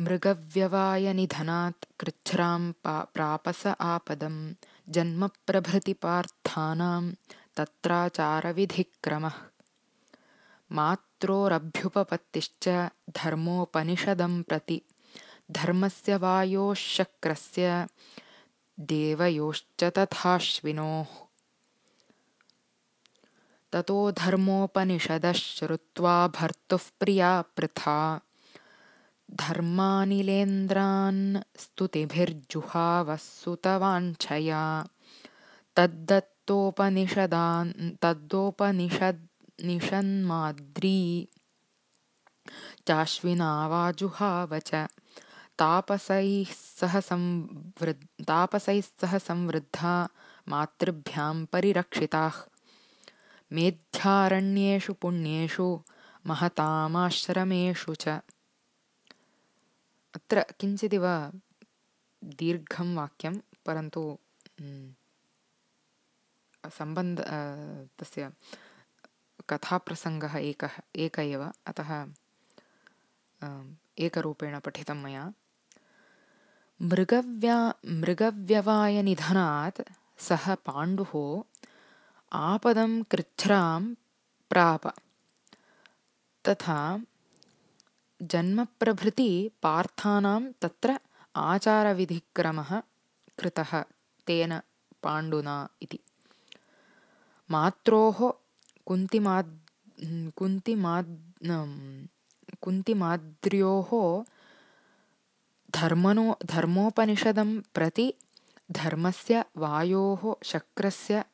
मृगव्यवायनिधनात् कृच्छ्रां प्रापस आपदं जन्मप्रभृतिपार्थानां तत्राचारविधिक्रमः। मात्रोरभ्युपपत्तिश्च धर्मोपनिषदं प्रति धर्मस्य वायोः शक्रस्य देवयोश्च तथाश्विनोः। ततो धर्मोपनिषदः श्रुत्वा भर्तुः प्रिया पृथा धर्मानिलेन्द्रान् स्तुतिभिर्जुहावः सुतवाञ्छया तद्दत्तोपनिषदान् तद्दोपनिषन्माद्री चाश्विनावाजुहाव च। तापसैः सह तापसैः सह संवृद्धा मातृभ्यां परिरक्षिताः। मेध्यारण्येषु पुण्येषु महतामाश्रमेषु च अत्र किञ्चिदिव दीर्घं वाक्यं परन्तु सम्बन्ध तस्य कथाप्रसङ्गः एकः एक एव अतः एकरूपेण पठितं मया। मृगव्या मृगव्यवायनिधनात् सः पाण्डुः आपदं कृच्छ्रां प्राप। तथा जन्मप्रभृति पार्थानां तत्र आचारविधिक्रमः कृतः तेन पाण्डुना इति। मात्रोः कुन्तिमाद् कुन्तिमाद् कुन्तिमाद्र्योः धर्मनो धर्मोपनिषदं प्रति धर्मस्य वायोः शक्रस्य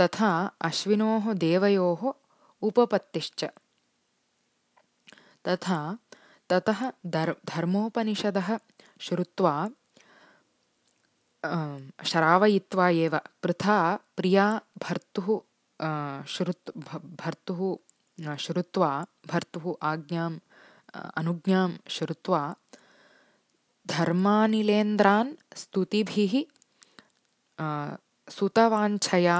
तथा अश्विनोः देवयोः उपपत्तिश्च तथा ततः धर् धर्मोपनिषदः श्रुत्वा श्रावयित्वा एव पृथा प्रिया भर्तुः श्रुत् भर्तुः श्रुत्वा भर्तुः आज्ञाम् अनुज्ञां श्रुत्वा धर्मानिलेन्द्रान् स्तुतिभिः सुतवाञ्छया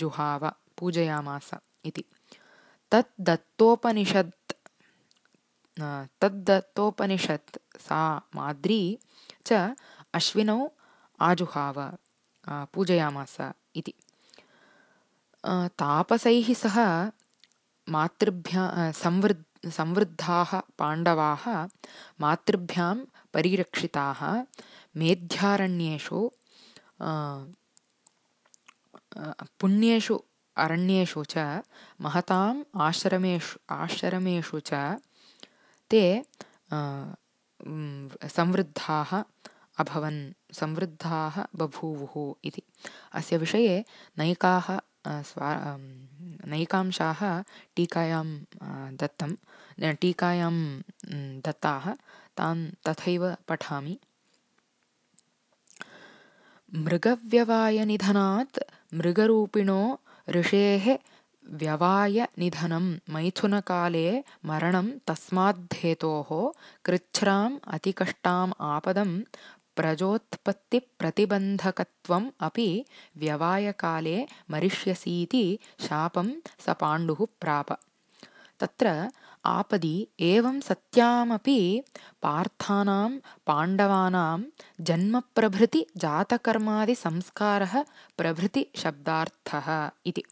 जुहाव पूजयामास इति। तत् दत्तोपनिषत् तद्दत्तोपनिषत् सा माद्री च अश्विनौ आजुहाव पूजयामास इति। तापसैः सह मातृभ्या संवृद् संवृद्धाः पाण्डवाः मातृभ्यां परिरक्षिताः मेध्यारण्येषु पुण्येषु अरण्येषु च महताम् आश्रमेषु आश्रमेषु च ते संवृद्धाः अभवन् संवृद्धाः बभूवुः इति। अस्य विषये नैकाः स्वा नैकांशाः टीकायां दत्तं टीकायां दत्ताः तान् तथैव पठामि। मृगव्यवायनिधनात् मृगरूपिणो ऋषेः व्यवायनिधनं मैथुनकाले मरणं तस्माद्धेतोः कृच्छ्राम् अतिकष्टाम् आपदं प्रजोत्पत्तिप्रतिबन्धकत्वम् अपि व्यवायकाले मरिष्यसीति शापं स पाण्डुः प्राप। तत्र आपदि एवं सत्यामपि पार्थानां पाण्डवानां जन्मप्रभृति जातकर्मादिसंस्कारः प्रभृतिशब्दार्थः इति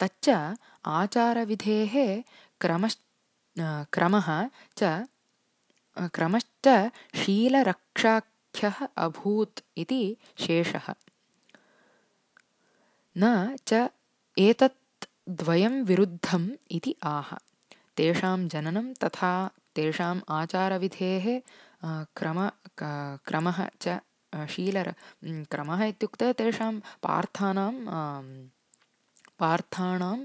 तच्च आचारविधेः क्रमश् क्रमः च क्रमश्च शीलरक्षाख्यः अभूत् इति शेषः। न च एतत् द्वयं विरुद्धम् इति आह। तेषां जननं तथा तेषाम् आचारविधेः क्रम क्रमः च शीलर क्रमः इत्युक्ते तेषां पार्थानां पार्थानां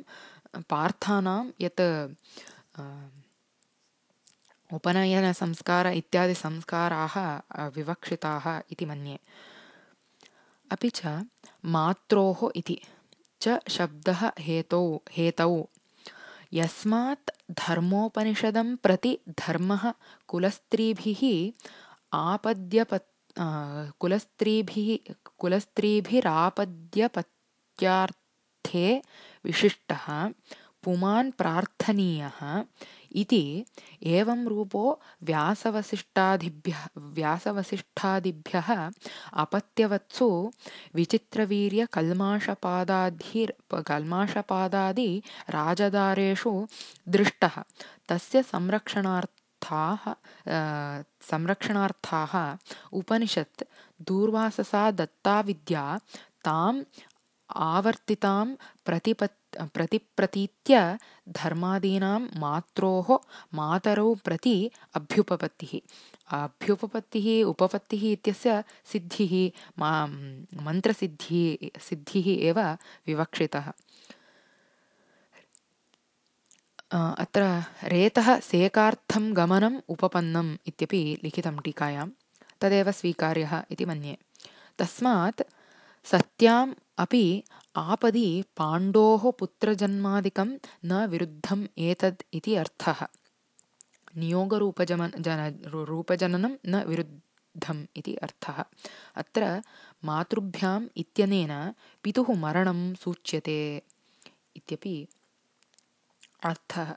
पार्थानां यत् उपनयनसंस्कार इत्यादिसंस्काराः विवक्षिताः इति मन्ये। अपि च मात्रोः इति च शब्दः हेतौ हेतौ। यस्मात् धर्मोपनिषदं प्रति धर्मः कुलस्त्रीभिः आपद्यपत् कुलस्त्रीभिः कुलस्त्रीभिरापद्यपत्यार्थे विशिष्टः पुमान् प्रार्थनीयः इति एवं रूपो व्यासवसिष्ठादिभ्यः व्यासवसिष्ठादिभ्यः अपत्यवत्सु विचित्रवीर्यकल्माषपादाधिर् कल्माषपादादि राजदारेषु दृष्टः। तस्य संरक्षणार्थाः संरक्षणार्थाः उपनिषत् दूर्वाससा दत्ता विद्या ताम् आवर्तितां प्रतिपत् प्रतिप्रतीत्य धर्मादीनां मात्रोः मातरौ प्रति अभ्युपपत्तिः। अभ्युपपत्तिः उपपत्तिः इत्यस्य सिद्धिः मन्त्रसिद्धिः सिद्धिः एव विवक्षितः। अत्र रेतः सेकार्थं गमनम् उपपन्नम् इत्यपि लिखितं टीकायां। तदेव स्वीकार्यः इति मन्ये। तस्मात् सत्याम् अपि आपदि पाण्डोः पुत्रजन्मादिकं न विरुद्धम् एतद् इति अर्थः। नियोगरूपजमन जन रूपजननं न विरुद्धम् इति अर्थः। अत्र मातृभ्याम् इत्यनेन पितुः मरणं सूच्यते इत्यपि अर्थः